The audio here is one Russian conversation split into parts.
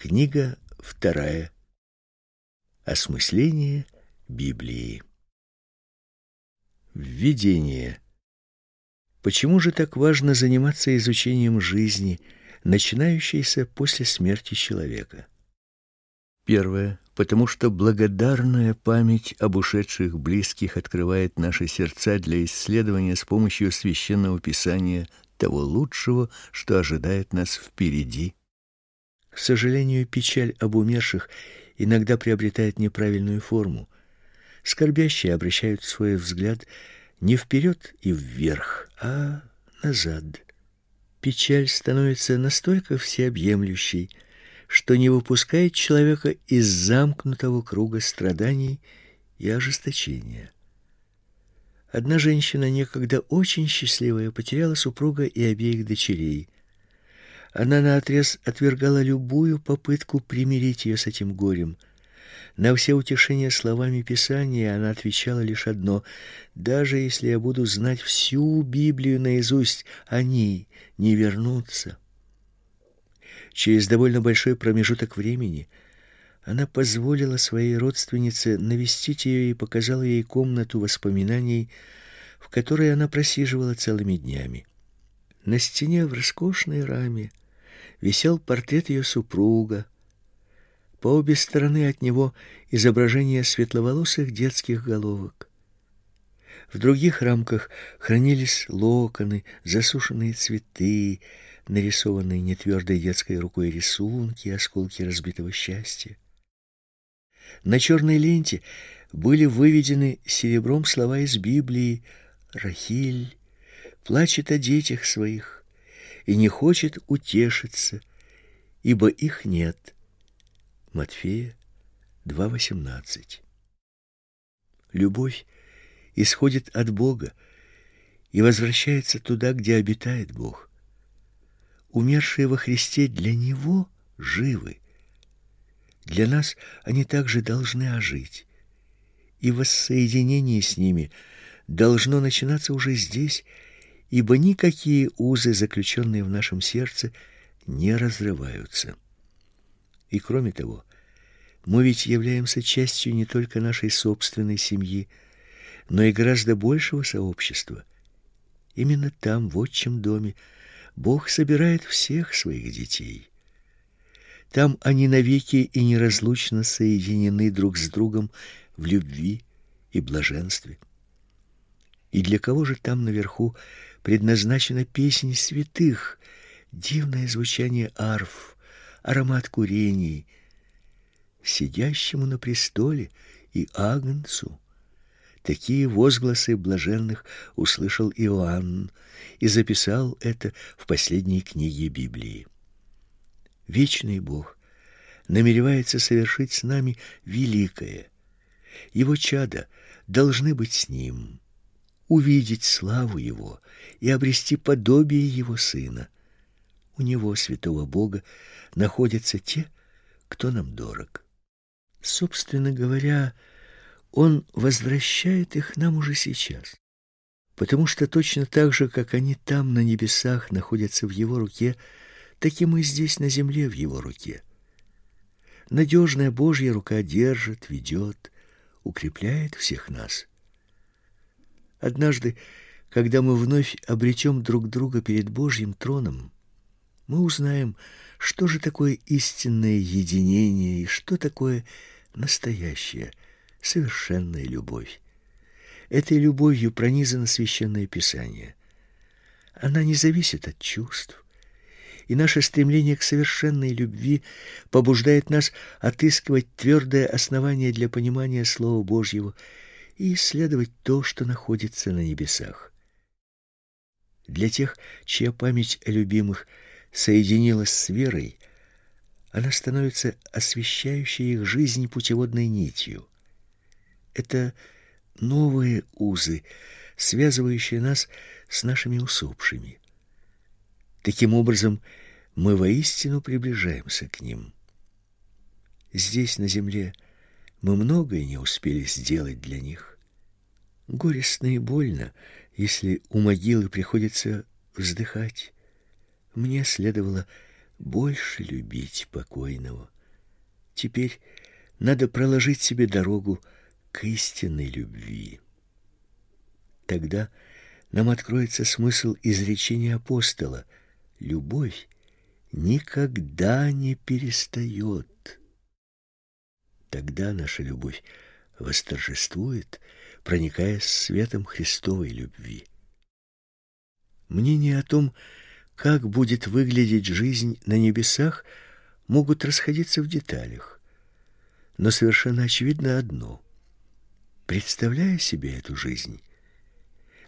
Книга вторая. Осмысление Библии. Введение. Почему же так важно заниматься изучением жизни, начинающейся после смерти человека? Первое. Потому что благодарная память об ушедших близких открывает наши сердца для исследования с помощью священного писания того лучшего, что ожидает нас впереди к сожалению, печаль об умерших иногда приобретает неправильную форму. Скорбящие обращают свой взгляд не вперед и вверх, а назад. Печаль становится настолько всеобъемлющей, что не выпускает человека из замкнутого круга страданий и ожесточения. Одна женщина, некогда очень счастливая, потеряла супруга и обеих дочерей. Она наотрез отвергала любую попытку примирить ее с этим горем. На все утешения словами Писания она отвечала лишь одно: даже если я буду знать всю Библию наизусть, они не вернутся. Через довольно большой промежуток времени она позволила своей родственнице навестить ее и показала ей комнату воспоминаний, в которой она просиживала целыми днями. На стене в роскошной раме висел портрет ее супруга. По обе стороны от него изображения светловолосых детских головок. В других рамках хранились локоны, засушенные цветы, нарисованные нетвердой детской рукой рисунки, осколки разбитого счастья. На черной ленте были выведены серебром слова из Библии «Рахиль плачет о детях своих, и не хочет утешиться, ибо их нет. Матфея 2:18. Любовь исходит от Бога и возвращается туда, где обитает Бог. Умершие во Христе для него живы. Для нас они также должны ожить. И воссоединение с ними должно начинаться уже здесь, ибо никакие узы, заключенные в нашем сердце, не разрываются. И кроме того, мы ведь являемся частью не только нашей собственной семьи, но и гораздо большего сообщества. Именно там, в отчим доме, Бог собирает всех своих детей. Там они навеки и неразлучно соединены друг с другом в любви и блаженстве. И для кого же там наверху предназначена песнь святых, дивное звучание арф, аромат курений, сидящему на престоле и агнцу. Такие возгласы блаженных услышал Иоанн и записал это в последней книге Библии. Вечный Бог намеревается совершить с нами великое. Его чада должны быть с ним увидеть славу Его и обрести подобие Его Сына. У Него, святого Бога, находятся те, кто нам дорог. Собственно говоря, Он возвращает их нам уже сейчас, потому что точно так же, как они там на небесах находятся в Его руке, так и мы здесь на земле в Его руке. Надежная Божья рука держит, ведет, укрепляет всех нас. Однажды, когда мы вновь обретем друг друга перед Божьим троном, мы узнаем, что же такое истинное единение и что такое настоящая, совершенная любовь. Этой любовью пронизано священное писание. Она не зависит от чувств, и наше стремление к совершенной любви побуждает нас отыскивать твердое основание для понимания Слова Божьего и исследовать то, что находится на небесах. Для тех, чья память о любимых соединилась с верой, она становится освещающей их жизнь путеводной нитью. Это новые узы, связывающие нас с нашими усопшими. Таким образом, мы воистину приближаемся к ним. Здесь, на земле, мы многое не успели сделать для них. Горестно и больно, если у могилы приходится вздыхать. Мне следовало больше любить покойного. Теперь надо проложить себе дорогу к истинной любви. Тогда нам откроется смысл изречения апостола: любовь никогда не перестает. Тогда наша любовь восторжествует, проникая светом Христовой любви. Мнения о том, как будет выглядеть жизнь на небесах, могут расходиться в деталях. Но совершенно очевидно одно: представляя себе эту жизнь,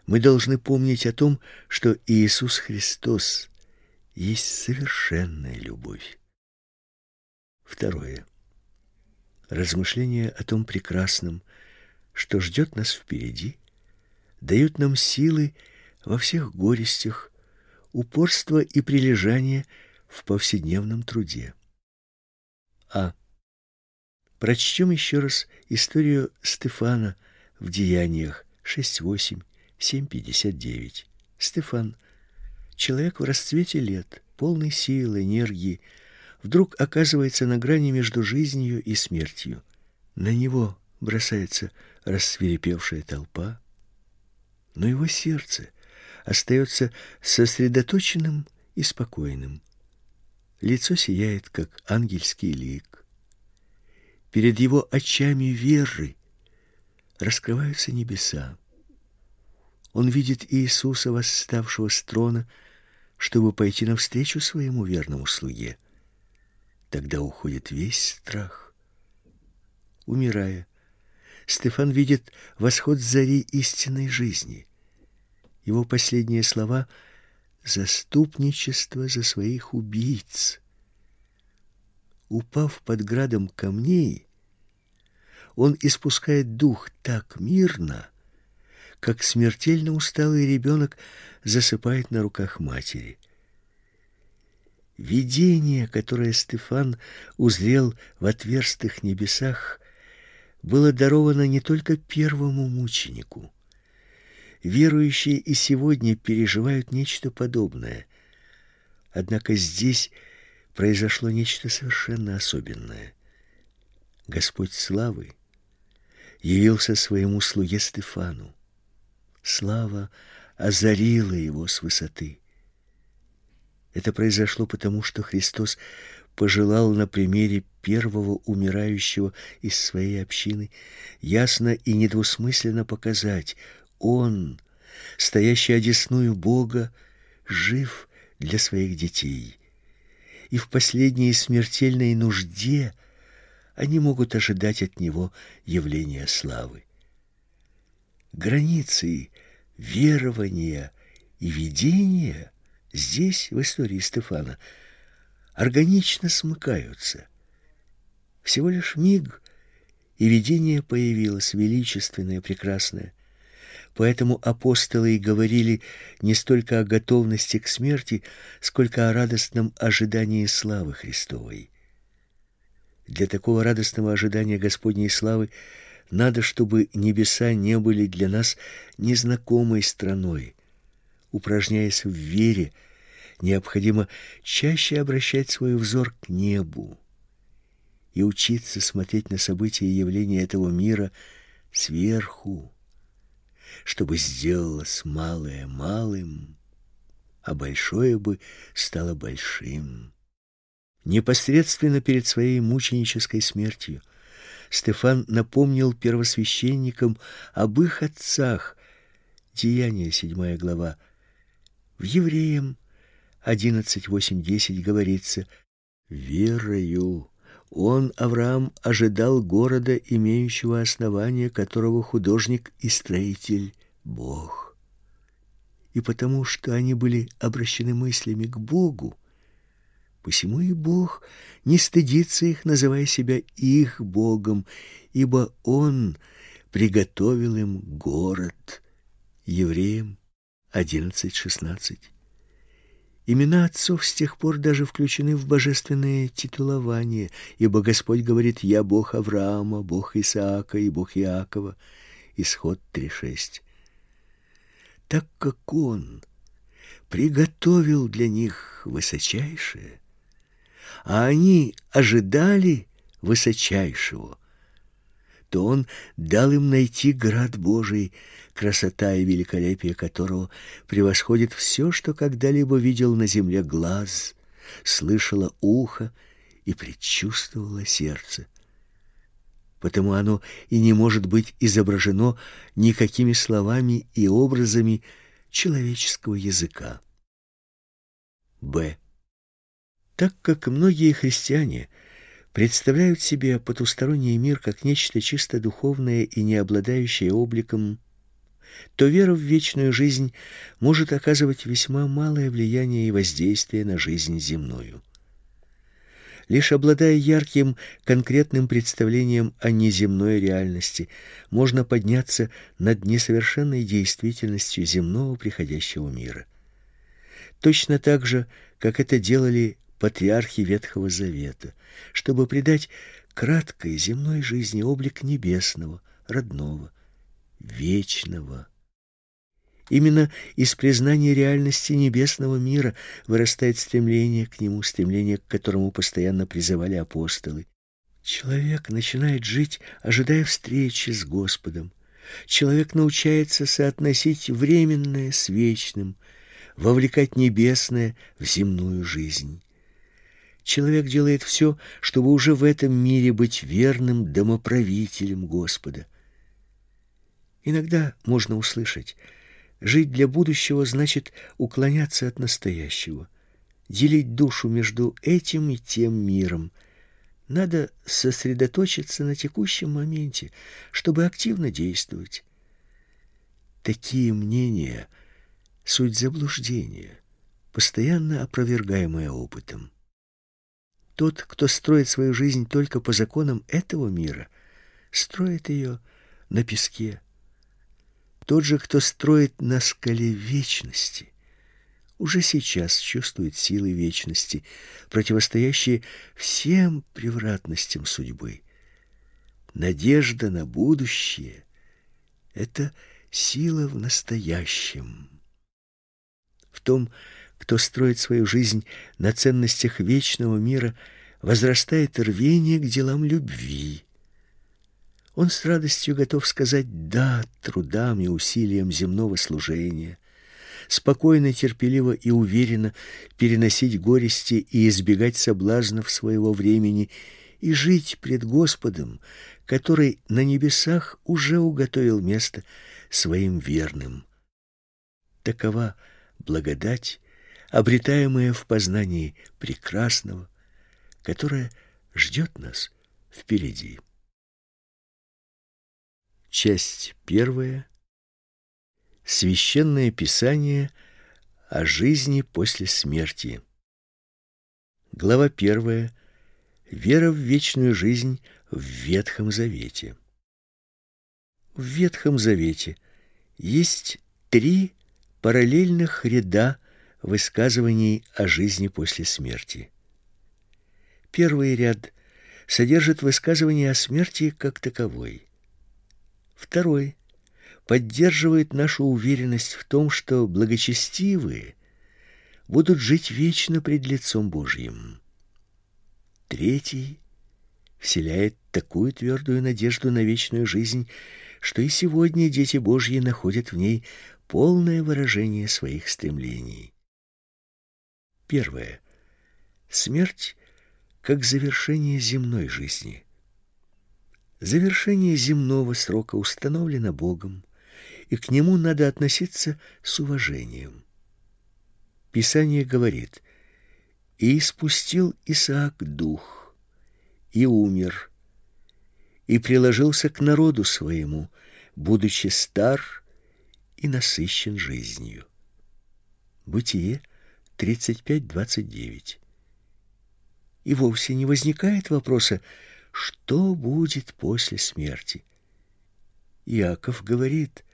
мы должны помнить о том, что Иисус Христос есть совершенная любовь. Второе. Размышления о том прекрасном, что ждет нас впереди, дают нам силы во всех горестях, упорство и прилежание в повседневном труде. А. Прочтем еще раз историю Стефана в Деяниях 6.8, 7.59. Стефан, человек в расцвете лет, полный сил, энергии, вдруг оказывается на грани между жизнью и смертью. На него бросается рассверепевшая толпа, но его сердце остается сосредоточенным и спокойным. Лицо сияет, как ангельский лик. Перед его очами веры раскрываются небеса. Он видит Иисуса, восставшего с трона, чтобы пойти навстречу своему верному слуге. Тогда уходит весь страх. Умирая, Стефан видит восход зари истинной жизни. Его последние слова — заступничество за своих убийц. Упав под градом камней, он испускает дух так мирно, как смертельно усталый ребенок засыпает на руках матери. Видение, которое Стефан узрел в отверстых небесах, было даровано не только первому мученику. Верующие и сегодня переживают нечто подобное. Однако здесь произошло нечто совершенно особенное. Господь славы явился своему слуге Стефану. Слава озарила его с высоты. Это произошло потому, что Христос пожелал на примере первого умирающего из своей общины ясно и недвусмысленно показать, он, стоящий одесную Бога, жив для своих детей. И в последней смертельной нужде они могут ожидать от него явления славы. Границы верования и видения здесь, в истории Стефана, органично смыкаются. Всего лишь миг, и видение появилось величественное, прекрасное. Поэтому апостолы и говорили не столько о готовности к смерти, сколько о радостном ожидании славы Христовой. Для такого радостного ожидания Господней славы надо, чтобы небеса не были для нас незнакомой страной. Упражняясь в вере, необходимо чаще обращать свой взор к небу и учиться смотреть на события и явления этого мира сверху, чтобы сделалось малое малым, а большое бы стало большим. Непосредственно перед своей мученической смертью Стефан напомнил первосвященникам об их отцах. Деяния, седьмая глава. В Евреям 11.8.10 говорится «Верою он, Авраам, ожидал города, имеющего основание, которого художник и строитель — Бог. И потому что они были обращены мыслями к Богу, Посему и Бог не стыдится их, называя себя их Богом, ибо Он приготовил им город. Евреям 11.16. Имена отцов с тех пор даже включены в божественное титулование, ибо Господь говорит «Я Бог Авраама, Бог Исаака и Бог Иакова». Исход 3.6. Так как Он приготовил для них высочайшее, а они ожидали высочайшего, то он дал им найти град Божий, красота и великолепие которого превосходит все, что когда-либо видел на земле глаз, слышало ухо и предчувствовало сердце. Потому оно и не может быть изображено никакими словами и образами человеческого языка. Б. Так как многие христиане представляют себе потусторонний мир как нечто чисто духовное и не обладающее обликом, то вера в вечную жизнь может оказывать весьма малое влияние и воздействие на жизнь земную. Лишь обладая ярким, конкретным представлением о неземной реальности, можно подняться над несовершенной действительностью земного приходящего мира. Точно так же, как это делали патриархи Ветхого Завета, чтобы придать краткой земной жизни облик небесного, родного, вечного. Именно из признания реальности небесного мира вырастает стремление к нему, стремление, к которому постоянно призывали апостолы. Человек начинает жить, ожидая встречи с Господом. Человек научается соотносить временное с вечным, вовлекать небесное в земную жизнь. Человек делает все, чтобы уже в этом мире быть верным домоправителем Господа. Иногда можно услышать – Жить для будущего значит уклоняться от настоящего, делить душу между этим и тем миром. Надо сосредоточиться на текущем моменте, чтобы активно действовать. Такие мнения — суть заблуждения, постоянно опровергаемое опытом. Тот, кто строит свою жизнь только по законам этого мира, строит ее на песке, тот же, кто строит на скале вечности, уже сейчас чувствует силы вечности, противостоящие всем превратностям судьбы. Надежда на будущее — это сила в настоящем. В том, кто строит свою жизнь на ценностях вечного мира, возрастает рвение к делам любви, он с радостью готов сказать «да» трудам и усилиям земного служения, спокойно, терпеливо и уверенно переносить горести и избегать соблазнов своего времени и жить пред Господом, который на небесах уже уготовил место своим верным. Такова благодать, обретаемая в познании прекрасного, которая ждет нас впереди. Часть первая. Священное Писание о жизни после смерти. Глава первая. Вера в вечную жизнь в Ветхом Завете. В Ветхом Завете есть три параллельных ряда высказываний о жизни после смерти. Первый ряд содержит высказывания о смерти как таковой. Второй поддерживает нашу уверенность в том, что благочестивые будут жить вечно пред лицом Божьим. Третий вселяет такую твердую надежду на вечную жизнь, что и сегодня дети Божьи находят в ней полное выражение своих стремлений. Первое. Смерть как завершение земной жизни – Завершение земного срока установлено Богом, и к нему надо относиться с уважением. Писание говорит: "И спустил Исаак дух, и умер, и приложился к народу своему, будучи стар и насыщен жизнью". Бытие 35:29. И вовсе не возникает вопроса, что будет после смерти. Иаков говорит,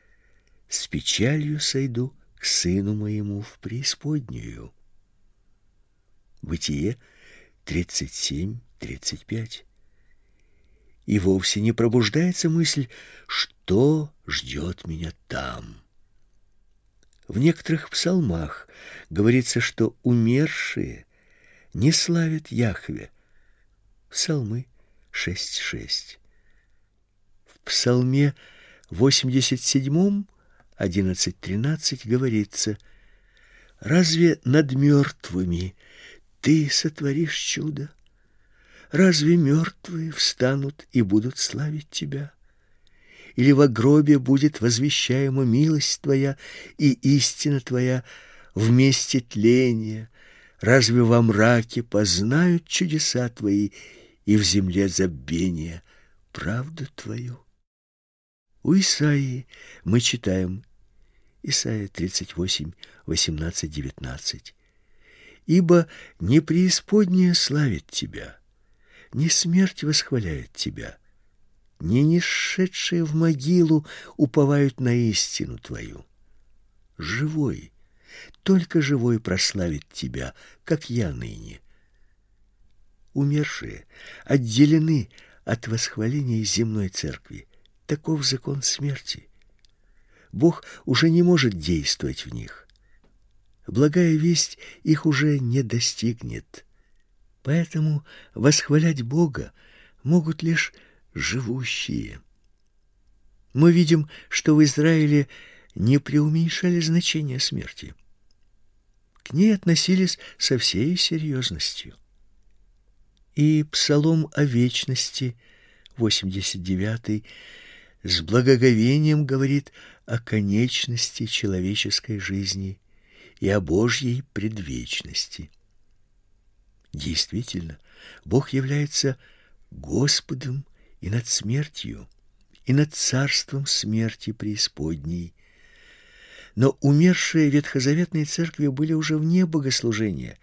с печалью сойду к сыну моему в преисподнюю. Бытие 37-35. И вовсе не пробуждается мысль, что ждет меня там. В некоторых псалмах говорится, что умершие не славят Яхве. Псалмы 6.6. В Псалме 87 11.13 говорится «Разве над мертвыми ты сотворишь чудо? Разве мертвые встанут и будут славить тебя? Или во гробе будет возвещаема милость твоя и истина твоя вместе тления? Разве во мраке познают чудеса твои и в земле забвения правду твою? У Исаии мы читаем Исайя 38, 18, 19. «Ибо не преисподняя славит тебя, не смерть восхваляет тебя, не несшедшие в могилу уповают на истину твою. Живой, только живой прославит тебя, как я ныне. Умершие отделены от восхваления земной церкви. Таков закон смерти. Бог уже не может действовать в них. Благая весть их уже не достигнет. Поэтому восхвалять Бога могут лишь живущие. Мы видим, что в Израиле не преуменьшали значение смерти. К ней относились со всей серьезностью. И псалом о вечности, 89 с благоговением говорит о конечности человеческой жизни и о Божьей предвечности. Действительно, Бог является Господом и над смертью, и над царством смерти преисподней. Но умершие ветхозаветные церкви были уже вне богослужения.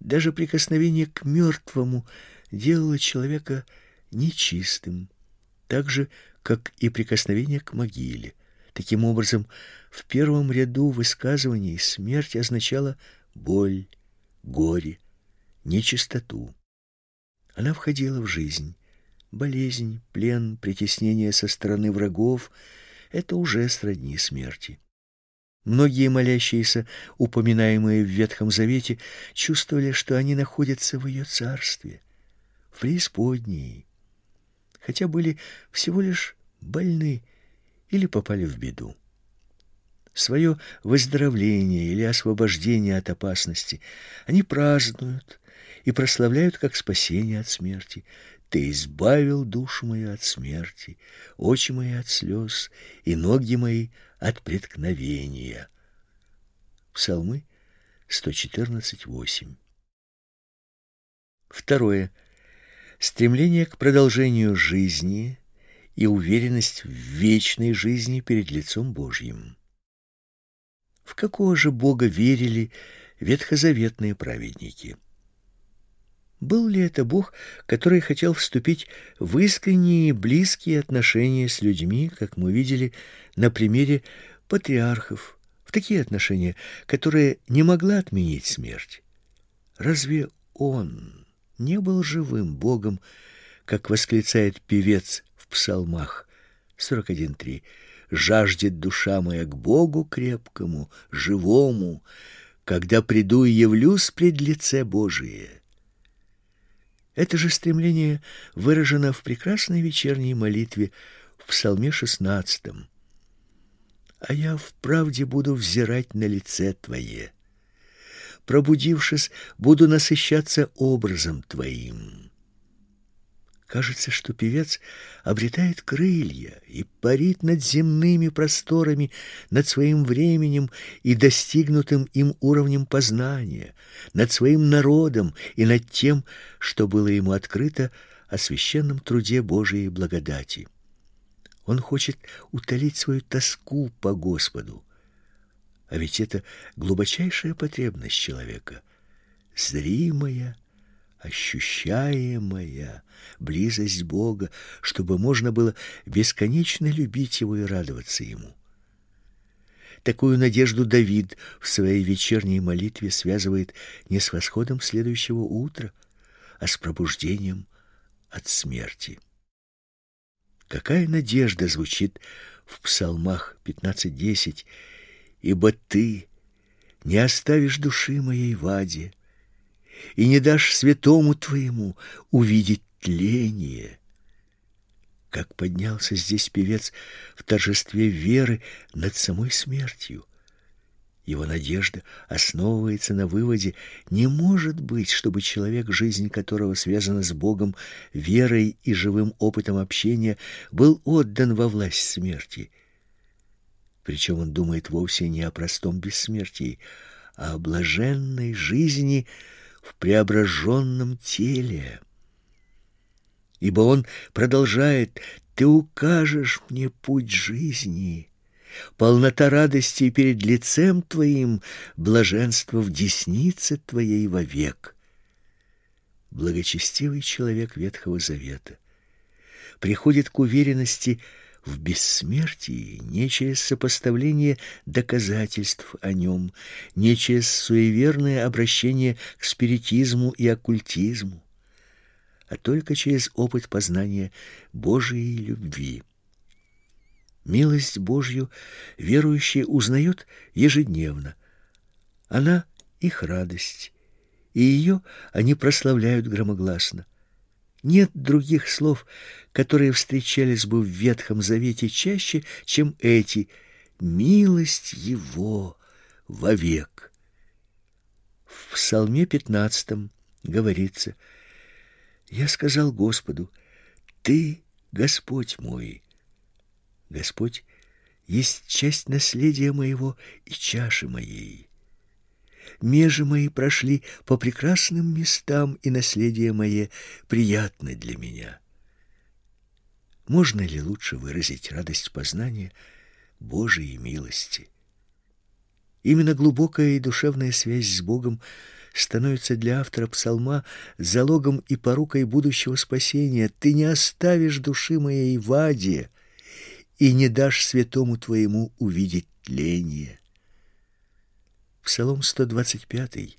Даже прикосновение к мертвому делало человека нечистым, так же, как и прикосновение к могиле. Таким образом, в первом ряду высказываний смерть означала боль, горе, нечистоту. Она входила в жизнь. Болезнь, плен, притеснение со стороны врагов — это уже сродни смерти. Многие молящиеся, упоминаемые в Ветхом Завете, чувствовали, что они находятся в ее царстве, в преисподней, хотя были всего лишь больны или попали в беду. Свое выздоровление или освобождение от опасности они празднуют и прославляют как спасение от смерти. Ты избавил душу мою от смерти, очи мои от слез и ноги мои от преткновения. Псалмы 114:8. Второе. Стремление к продолжению жизни и уверенность в вечной жизни перед лицом Божьим. В какого же Бога верили ветхозаветные праведники? Был ли это Бог, который хотел вступить в искренние и близкие отношения с людьми, как мы видели на примере патриархов, в такие отношения, которые не могла отменить смерть? Разве он не был живым Богом, как восклицает певец в псалмах 41.3 «Жаждет душа моя к Богу крепкому, живому, когда приду и явлюсь пред лице Божие». Это же стремление выражено в прекрасной вечерней молитве в Псалме 16. «А я вправде буду взирать на лице Твое. Пробудившись, буду насыщаться образом Твоим». Кажется, что певец обретает крылья и парит над земными просторами, над своим временем и достигнутым им уровнем познания, над своим народом и над тем, что было ему открыто о священном труде Божией благодати. Он хочет утолить свою тоску по Господу. А ведь это глубочайшая потребность человека, зримая, ощущаемая близость Бога, чтобы можно было бесконечно любить Его и радоваться Ему. Такую надежду Давид в своей вечерней молитве связывает не с восходом следующего утра, а с пробуждением от смерти. Какая надежда звучит в Псалмах 15:10: "Ибо ты не оставишь души моей в аде, и не дашь святому твоему увидеть тление. Как поднялся здесь певец в торжестве веры над самой смертью. Его надежда основывается на выводе: не может быть, чтобы человек, жизнь которого связана с Богом, верой и живым опытом общения, был отдан во власть смерти. Причем он думает вовсе не о простом бессмертии, а о блаженной жизни в преображенном теле. Ибо он продолжает: "Ты укажешь мне путь жизни" полнота радости перед лицем Твоим, блаженство в деснице Твоей вовек. Благочестивый человек Ветхого Завета приходит к уверенности в бессмертии не через сопоставление доказательств о нем, не через суеверное обращение к спиритизму и оккультизму, а только через опыт познания Божией любви. Милость Божью верующие узнают ежедневно. Она их радость, и ее они прославляют громогласно. Нет других слов, которые встречались бы в Ветхом Завете чаще, чем эти «милость Его вовек». В Псалме пятнадцатом говорится «Я сказал Господу, Ты, Господь мой, Господь есть часть наследия моего и чаши моей. Межи мои прошли по прекрасным местам, и наследие мое приятно для меня. Можно ли лучше выразить радость познания Божией милости? Именно глубокая и душевная связь с Богом становится для автора псалма залогом и порукой будущего спасения. Ты не оставишь души моей в аде, и не дашь святому твоему увидеть тление. Псалом 125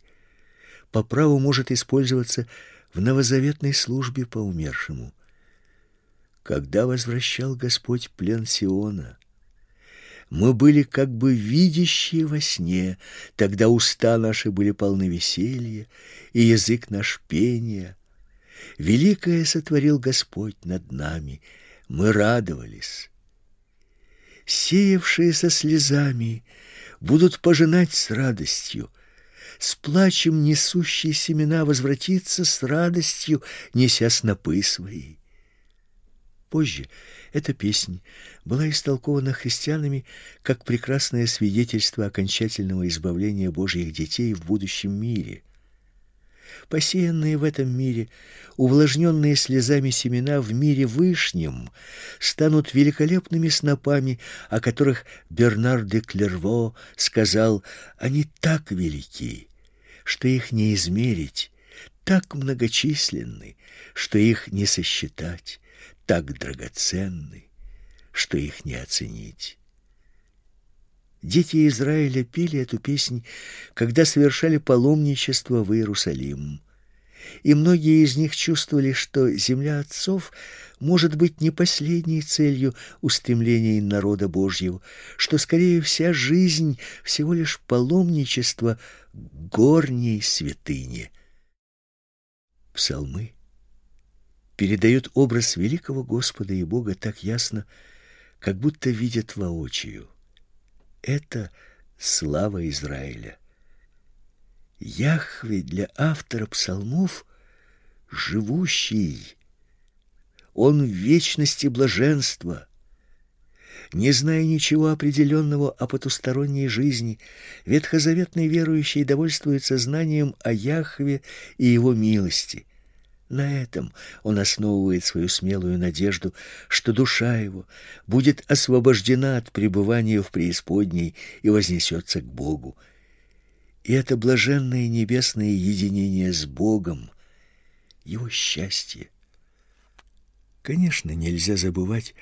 по праву может использоваться в новозаветной службе по умершему. Когда возвращал Господь плен Сиона, мы были как бы видящие во сне, тогда уста наши были полны веселья, и язык наш пения. Великое сотворил Господь над нами, мы радовались сеявшие со слезами, будут пожинать с радостью. С плачем несущие семена возвратится с радостью, неся снопы свои. Позже эта песня была истолкована христианами как прекрасное свидетельство окончательного избавления Божьих детей в будущем мире – посеянные в этом мире, увлажненные слезами семена в мире вышнем, станут великолепными снопами, о которых Бернар де Клерво сказал, они так велики, что их не измерить, так многочисленны, что их не сосчитать, так драгоценны, что их не оценить. Дети Израиля пели эту песнь, когда совершали паломничество в Иерусалим. И многие из них чувствовали, что земля отцов может быть не последней целью устремлений народа Божьего, что скорее вся жизнь всего лишь паломничество горней святыни. Псалмы передают образ великого Господа и Бога так ясно, как будто видят воочию это слава Израиля. Яхве для автора псалмов живущий. Он в вечности блаженства. Не зная ничего определенного о потусторонней жизни, ветхозаветный верующий довольствуется знанием о Яхве и его милости – на этом он основывает свою смелую надежду, что душа его будет освобождена от пребывания в преисподней и вознесется к Богу. И это блаженное небесное единение с Богом, его счастье. Конечно, нельзя забывать,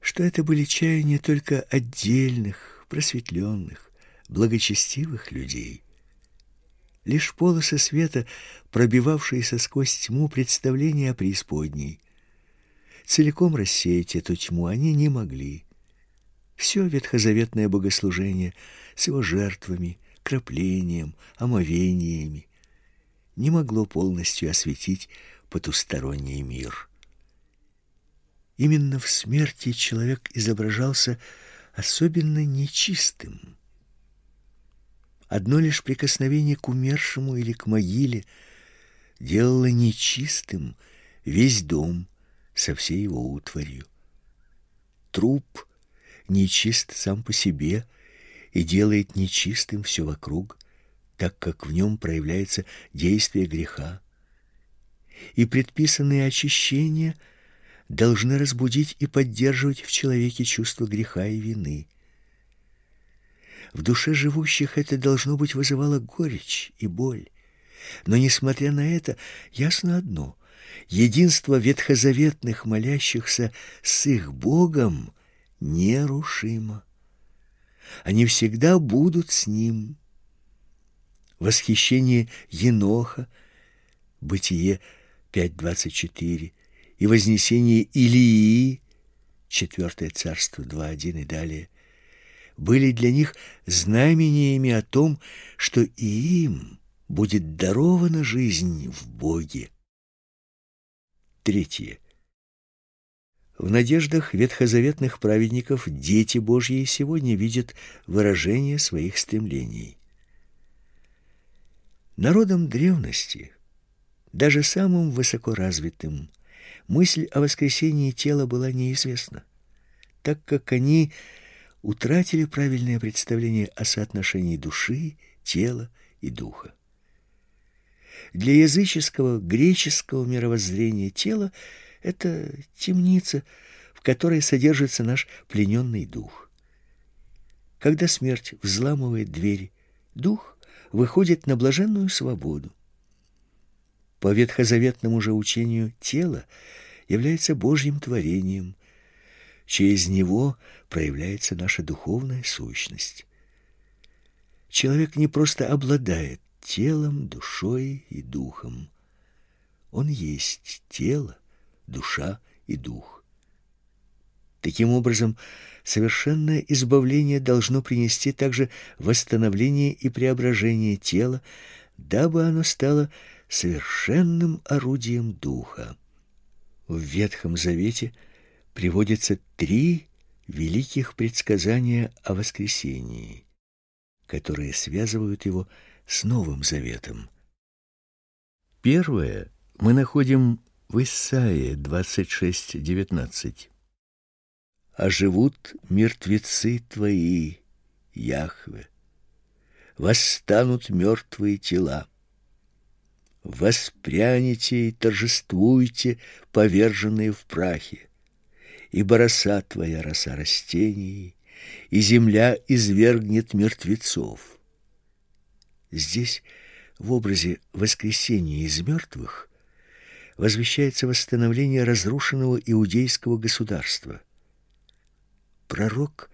что это были чаяния только отдельных, просветленных, благочестивых людей. Лишь полосы света, пробивавшиеся сквозь тьму представления о преисподней. Целиком рассеять эту тьму они не могли. Все ветхозаветное богослужение с его жертвами, краплением, омовениями не могло полностью осветить потусторонний мир. Именно в смерти человек изображался особенно нечистым. Одно лишь прикосновение к умершему или к могиле делало нечистым весь дом со всей его утварью. Труп нечист сам по себе и делает нечистым все вокруг, так как в нем проявляется действие греха. И предписанные очищения должны разбудить и поддерживать в человеке чувство греха и вины. В душе живущих это должно быть вызывало горечь и боль. Но несмотря на это, ясно одно: единство ветхозаветных молящихся с их Богом нерушимо. Они всегда будут с ним. Восхищение Еноха, Бытие 5:24 и вознесение Илии, Четвертое царство 2:1 и далее, были для них знамениями о том, что и им будет дарована жизнь в Боге. Третье. В надеждах ветхозаветных праведников дети Божьи сегодня видят выражение своих стремлений. Народам древности, даже самым высокоразвитым, мысль о воскресении тела была неизвестна, так как они утратили правильное представление о соотношении души, тела и духа. Для языческого, греческого мировоззрения тело — это темница, в которой содержится наш плененный дух. Когда смерть взламывает двери, дух выходит на блаженную свободу. По ветхозаветному же учению тело является Божьим творением, через него проявляется наша духовная сущность. Человек не просто обладает телом, душой и духом. Он есть тело, душа и дух. Таким образом, совершенное избавление должно принести также восстановление и преображение тела, дабы оно стало совершенным орудием духа. В Ветхом Завете приводятся три великих предсказания о воскресении, которые связывают его с Новым Заветом. Первое мы находим в Исаии 26:19. А живут мертвецы твои, Яхве. Восстанут мертвые тела. Воспряните и торжествуйте, поверженные в прахе. Ибо роса твоя роса растений, и земля извергнет мертвецов Здесь, в образе воскресения из мертвых, возвещается восстановление разрушенного иудейского государства. Пророк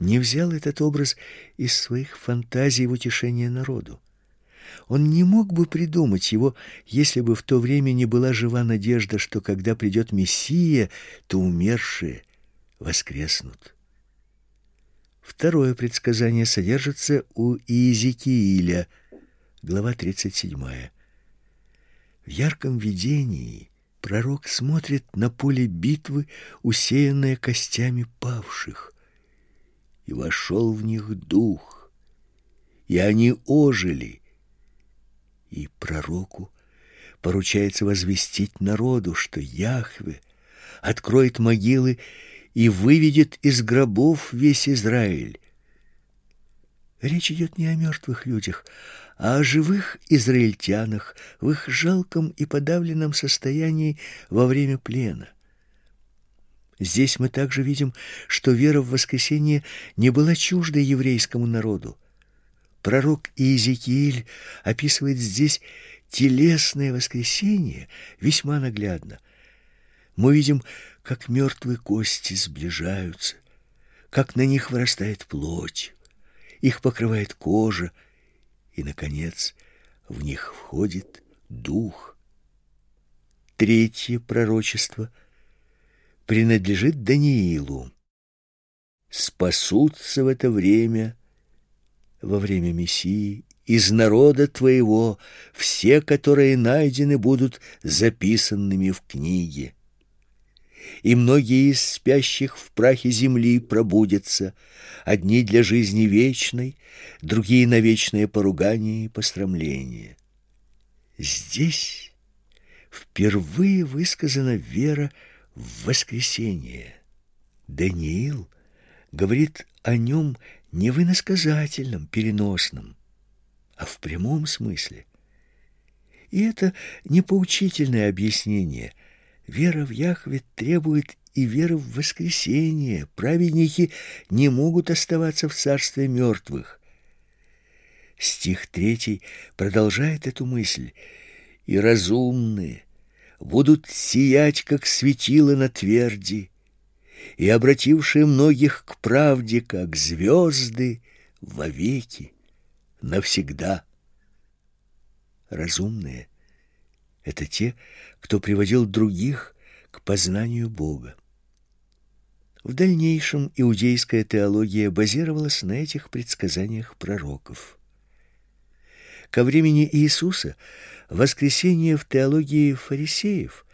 не взял этот образ из своих фантазий в утешение народу. Он не мог бы придумать его, если бы в то время не была жива надежда, что когда придет Мессия, то умершие воскреснут. Второе предсказание содержится у Иезекииля, глава 37. В ярком видении пророк смотрит на поле битвы, усеянное костями павших, и вошел в них дух, и они ожили. И пророку поручается возвестить народу, что Яхве откроет могилы и выведет из гробов весь Израиль. Речь идет не о мертвых людях, а о живых израильтянах в их жалком и подавленном состоянии во время плена. Здесь мы также видим, что вера в воскресение не была чужда еврейскому народу. Пророк Иезекииль описывает здесь телесное воскресение весьма наглядно. Мы видим, как мертвые кости сближаются, как на них вырастает плоть, их покрывает кожа, и, наконец, в них входит дух. Третье пророчество принадлежит Даниилу. Спасутся в это время, во время Мессии из народа твоего все, которые найдены, будут записанными в книге. И многие из спящих в прахе земли пробудятся, одни для жизни вечной, другие на вечное поругание и пострамление. Здесь впервые высказана вера в воскресение. Даниил говорит о нем не в иносказательном, переносном, а в прямом смысле. И это не поучительное объяснение. Вера в Яхве требует и веры в воскресение. Праведники не могут оставаться в царстве мертвых. Стих третий продолжает эту мысль. «И разумные будут сиять, как светило на тверди, и обратившие многих к правде, как звезды, вовеки» навсегда. Разумные — это те, кто приводил других к познанию Бога. В дальнейшем иудейская теология базировалась на этих предсказаниях пророков. Ко времени Иисуса воскресение в теологии фарисеев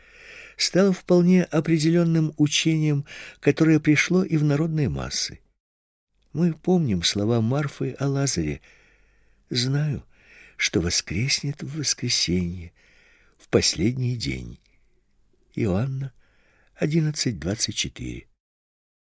стало вполне определенным учением, которое пришло и в народные массы. Мы помним слова Марфы о Лазаре – Знаю, что воскреснет в воскресенье, в последний день. Иоанна 11:24.